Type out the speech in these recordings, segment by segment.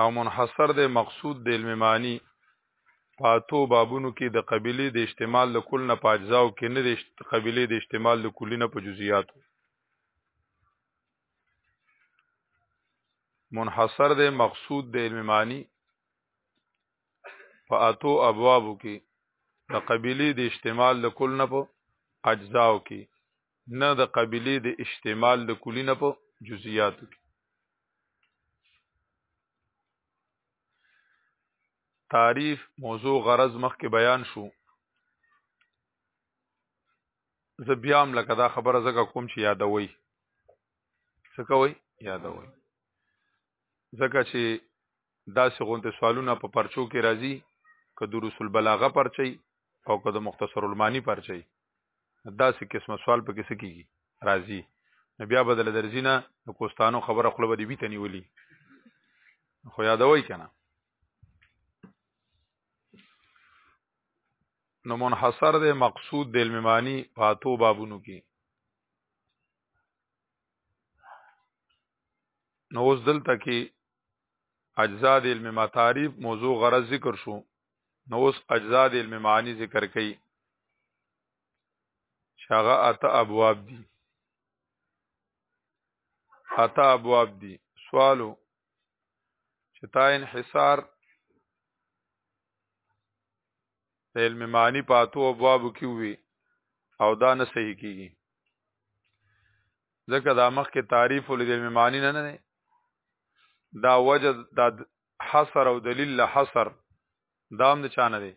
او منحصر د مقصود د علم معنی پاتو بابونو کې د قبيله د استعمال د کل نه پاجزاو کې نه د قبيله د استعمال د کلی نه په جزئیاتو منحصر د مقصود د علم معنی په اتو ابوابو کې د قبيله د استعمال د کل نه په اجزاو کې نه د قبيله د استعمال د کلی نه په جزئیاتو کې تعریف موضوع غرض مخکې بیان شو زه بیا هم لکه دا خبره زکه کوم چې یادوي څه کوي یادوي زکه چې داسې غونته سوالونه په پرچو کې راځي که د رسول بلاغه پرچي او که د مختصر المانی پرچي داسې قسمه سوال په کیسه کېږي راځي نو بیا بدل درځي نه د کوستانو خبره خپل به دی بیت نیولي خو یادوي کنه نو منحصر دی مقصود د علم معنی پاتو بابونو کې نو اوس دلته کې اجزاء د علم ما تعریف موضوع غرض ذکر شو نو اوس اجزاء د علم معنی ذکر کړي شغه اته ابواب دي اته ابواب دي سوالو چې تا انحصار د علم معنی په اتو ابواب کې وي او دا نه صحیح کیږي ځکه دا مخ کې تعریف ول د علم معنی نه نه دا وجه دا حصر او دلیل له حصر دام د چانه دی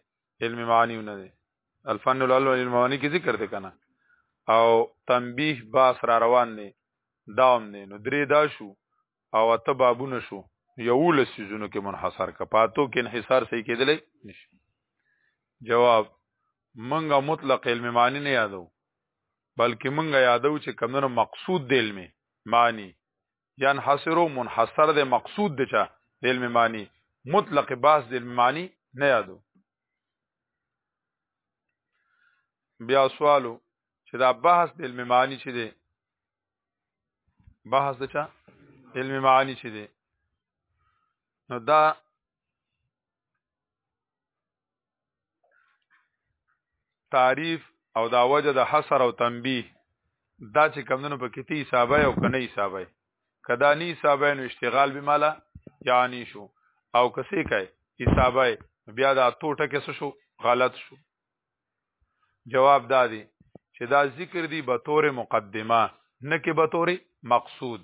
علم معنی نه دی الفن العلم علم معنی کې ذکر دی کنه او تنبیه باس را روان دی دام نه نو درې دا شو او اته بابونه شو یو لسیزونو کې منحصر کا پاتو کې انحصار صحیح کېدلی نشي جواب منګه مطلق علم معنی نه یادو بلکې منګه یادو چې کمنو مقصود د علم معنی یان حاصرو منحصر د مقصود د چا د علم معنی مطلق باس د علم معنی نه یادو بیا سوالو چې دا بحث د علم معنی چې دی بحث د چا علم معانی چې دی نو دا تعریف او دا وجه د حصر او تنبیه دا چې کمونو په کتی حسابه او کنه حسابه کدا نی حسابه نو اشتغال به مالا یعنی شو او کسې کوي حسابه بیا دا ټوټه کې شو غلط شو جواب دا دی چې دا ذکر دی به تور مقدمه نه کې به تور مقصود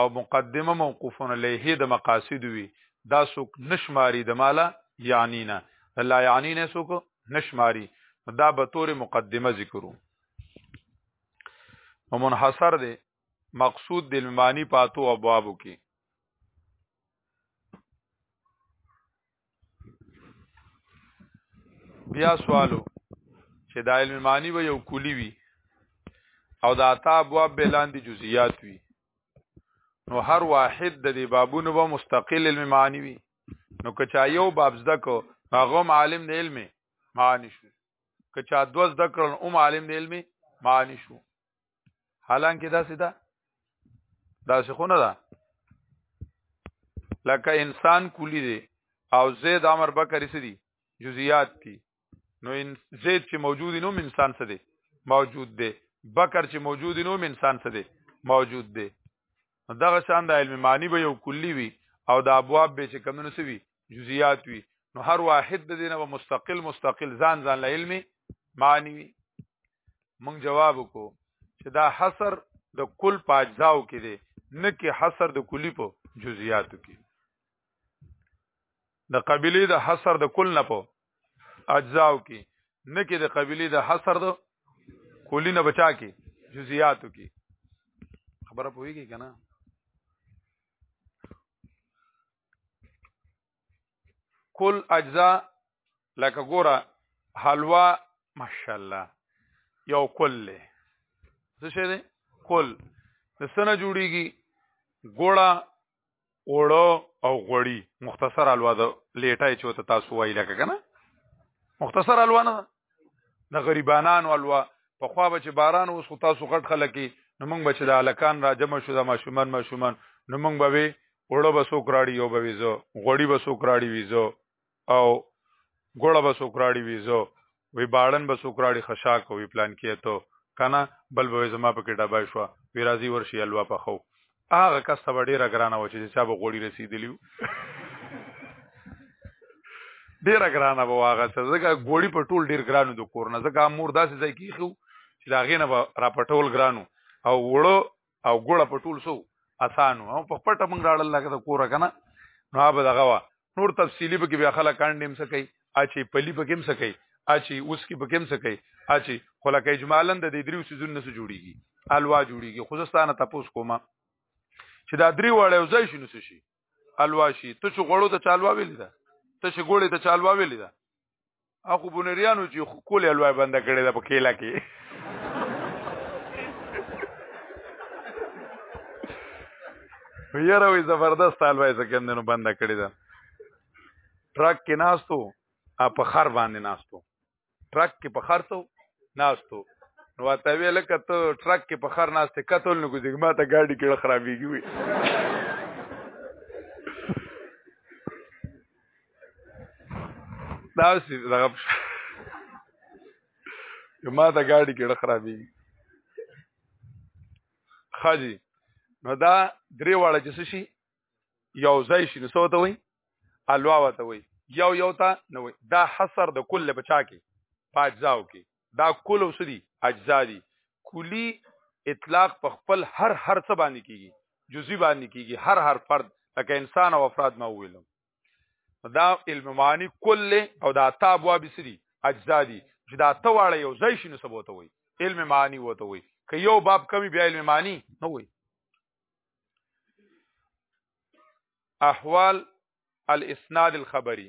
او مقدمه موقوفن علیه د مقاصد وی دا سوک نشماری د مالا یعنی نه لا یعنی نه سوک نشماری دا به تور مقدمه ذکرو او منحصر دی مقصود د معنی پاتو ابوابو کې بیا سوالو چې دا علم معنی به یو کلی وي او دا تا ابواب به لاندې جزئیات وي نو هر واحد د دې بابونو به مستقل علم معنی وي نو که چا یو باب زده کو هغه عالم د علم معنی شو که چا دو زده کړل هم عالم د علم معنی شو حالانکه دا سیدا دا څخونه ده لکه انسان کلی دی او زید امر بکر سدي جزئیات دي نو ان زید چې موجود نو انسان څه دی موجود دی بکر چې موجود نو انسان څه دی موجود دی دغه شان د علم معنی به یو کلی وي او د ابواب به چې کمونه سوي جزئیات وي نو هر واحد د دینه به مستقل مستقل ځان ځان له علمي معنی وي مونږ جواب وکړو چې دا حصر د کل په اجزاو کې دی نه کې حصر د کلی په جزئیاتو کې د قبيله د حصر د کل نه په اجزاو کې نه کې د قبيله د حصر د کلی نه بچا کې جزئیاتو کې خبره پوهیږي کنه کل اجزا لکه ګوره حلوا ماشاءالله یو کل له څه شه ده کل د سنه جوړیږي ګوړه اوړو او غوړی مختصر الوا د لیټای چې ته تاسو وای لکه کنه مختصر الوا نه د غریبانانو الوا په خوا به چې باران اوس خو تاسو غټ خلک نو موږ به چې د الکان را جمع شو د ماشومان ماشومان نو موږ به وي وړو به سو کراړي یو به ویزو غوړي به سو کراړي ویزو او ګوړه به سو کراړي ویزو وی باړن به سو کراړي خشاک وی پلان کیته کنه بل به زما په کې ډبای شو وی راځي ورشي الوا په خو هغه کس ته ډیره ګرانه و چې چا به غوړي رسیدلی ډیره ګرانه به واغه څه ځکه غوړي په ټول ډیر ګرانو د کور نه ځکه مور داسې ځای کې خو چې دا غینه به را پټول ګرانو او وړو او ګوړه په ټول سو اسانو او په پټه موږ راړل لکه د کوره کنه نو به دغه وا نور تفصیلی به کې بیا خلک کاندیم څه کوي اچي پلی به کې څه کوي اچي اوس کې به کې څه کوي اچي خلک اجمالا د دې دریو سيزونو نه جوړيږي الوا جوړيږي خوستانه تاسو کومه چې دا درې وړه یو ځای شنو شي الوا شي ته چې غړو ته چالوا ویل دا ته چې ګوړې ته چالوا ویل دا اخو بنریانو چې خپل الوای بند کړي دا په کېلا کې یاره وی زبردست الوای زکندنو بند کړي دا ټرک کې ناستو ا په خر باندې ناستو ټرک کې په خر ته ناستو نو ته وی لکه ته ټرک کې په خر ناستې قتل نو کوځي ما ته ګاډي کې خرابېږي وي دا سی دغه ما دا ګاډي کې ډخ خرابې خاجي نو دا درې واړه چې شي یو ځای شي نو سوته وي الوا وته وي یو یو تا نو دا حصر د کل بچا کې پاجزاو کې دا کل اوس دي اجزا دي کلی اطلاق په خپل هر هر څه باندې کیږي جزئی باندې کیږي هر هر فرد لکه انسان او افراد ما ویلم دا علم معنی کل او دا تاب وابي سری اجزا دي چې دا ته واړه یو ځای شي نو سبوت وي علم معنی وته وي که یو باب کمی بیا علم معنی نه وي احوال الاسناد الخبری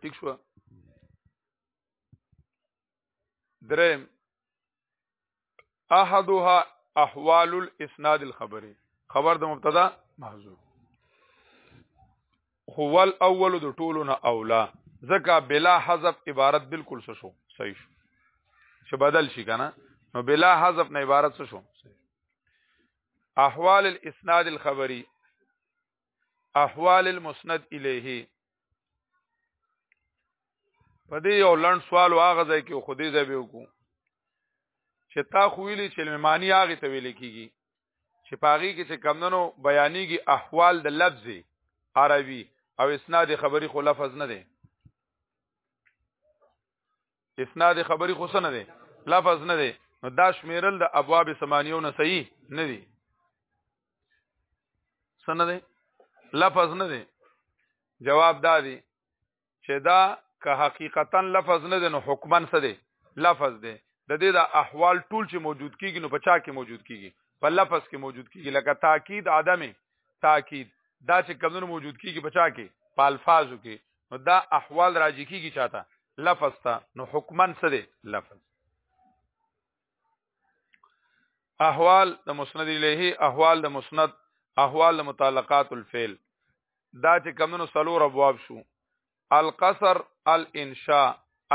ٹھیک شو درم احدها احوال الاسناد الخبري خبر د مبتدا محذوف هو الاول د ټولو نه اولا ځکه بلا حذف عبارت بالکل څه شو صحیح شو چې بدل شي کنه نو بلا حذف نه عبارت څه شو احوال الاسناد الخبري احوال المسند الیه په دې یو لند سوال واغه ځای کې خو دې ځای به وکړو چې تا خو ویلي چې علم معنی هغه ته ویل کیږي چې پاغي کې چې کمندنو بیانېږي احوال د لفظ عربي او اسناد خبري خو لفظ نه دی اسناد خبری خو سن دی لفظ نه دی نو دا شمیرل د ابواب سمانیو نه صحیح نه دی سن دی لفظ نه دی جواب دا دی چې دا که حقیقتا لفظ نه دی نو حکما څه دی لفظ دی د دې د احوال ټول چې موجود کیږي نو په چا کې موجود کیږي په لفظ کې موجود کیږي لکه تاکید عدم تاکید دا چې کمونو موجود کیږي په چا کې په الفاظو کې نو دا احوال راځي کیږي چاته لفظ ته نو حکمن څه دی لفظ احوال د مسند الیه احوال د مسند احوال د متعلقات الفعل دا چې کمنو سلور ابواب شو القصر الانشاء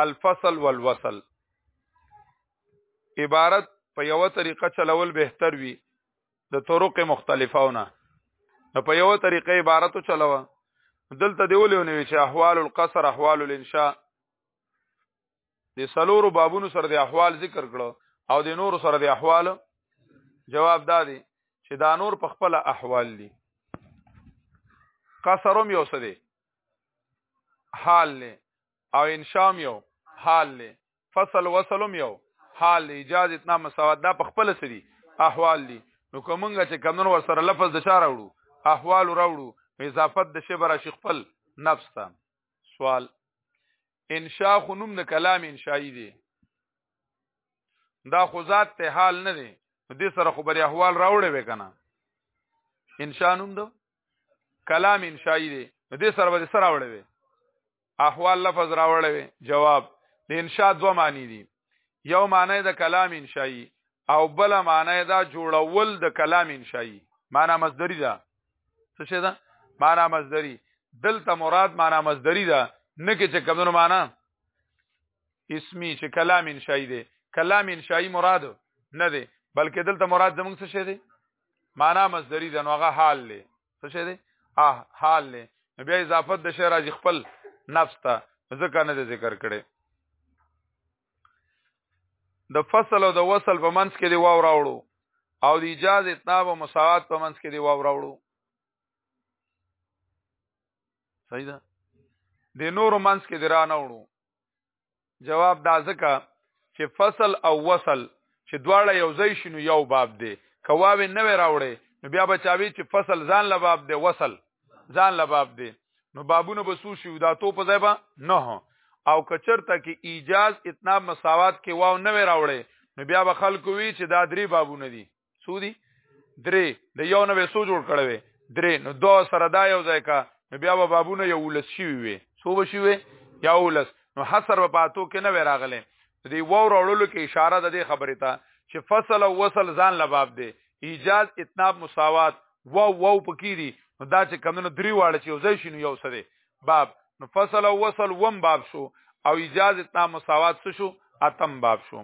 الفصل والوصل عبارت په یو طریقه چلول بهتر وي د طرق مختلفونه نو په یو طریقې عبارت چلوه دلته دی ولونه وی چې احوال القصر احوال الانشاء د سلورو بابونو سره د احوال ذکر کړو او د نور سره د احوال جواب دادی چې دا نور په خپل احوال دي قصرم یو څه دی حال له او انشام یو حال له فصل وصلم یو حال اجازه اتنا مساوات دا په خپل سری احوال دي نو کومنګ چې کمنور ور سره لفظ د چاره وړو احوال راوړو اضافت د شبر شیخ خپل نفس ته سوال انشاء خنوم نه کلام انشائی دی دا خو ذات ته حال نه دی دې سره خو بری احوال راوړې وکنه انشاء نوم دو کلام انشائی دی دې سره به سره راوړې احوال لفظ راوړی وي جواب د انشاء دوه معنی دي یو معنی د کلام انشائی او بل معنی دا جوړول د کلام انشائی معنی مصدری ده څه شه ده معنی مصدری دلته مراد معنی مصدری ده نه کې چې کومو معنی اسمی چې کلام انشائی ده کلام انشائی مراد نه ده بلکې دلته مراد زموږ څه شه ده معنی مصدری ده نو هغه حال له څه شي دی اه حال له بیا اضافه د شعر راځي خپل نفس ته ځکه نه ذکر کړي د فصل او د وصل په منځ کې دی واو راوړو او د ایجاز اتناب او مساوات په منځ کې دی واو راوړو صحیح ده د نور منځ کې دی را نه وړو جواب دا ځکه چې فصل او وصل چې دواړه یو ځای شنو یو باب دی کواوی نه راوړي نو بیا بچاوي چې فصل ځان لباب دی وصل ځان لباب دی نو بابونه بسو شي دا تو په ځای با نه او کچرته کې ایجاز اتنا مساوات کې واو نه راوړي نو بیا به خلکو وی چې دا درې بابونه دي سودی درې د یو نوې سو جوړ کړي وي درې نو دو سره دا یو ځای کا نو بیا به بابونه یو ولس شي وي سو به شي وي یا ولس نو حصر په پاتو کې نه راغله دی وو راولو کې اشاره د دې خبرې ته چې فصل او وصل ځان لباب دی ایجاز اتناب مساوات وو وو پکې دي نو دا چې کمنو درې واړه چې یو ځای شي نو یو سره باب نو فصل او وصل وم باب شو او ایجاز اتناب مساوات څه شو اتم باب شو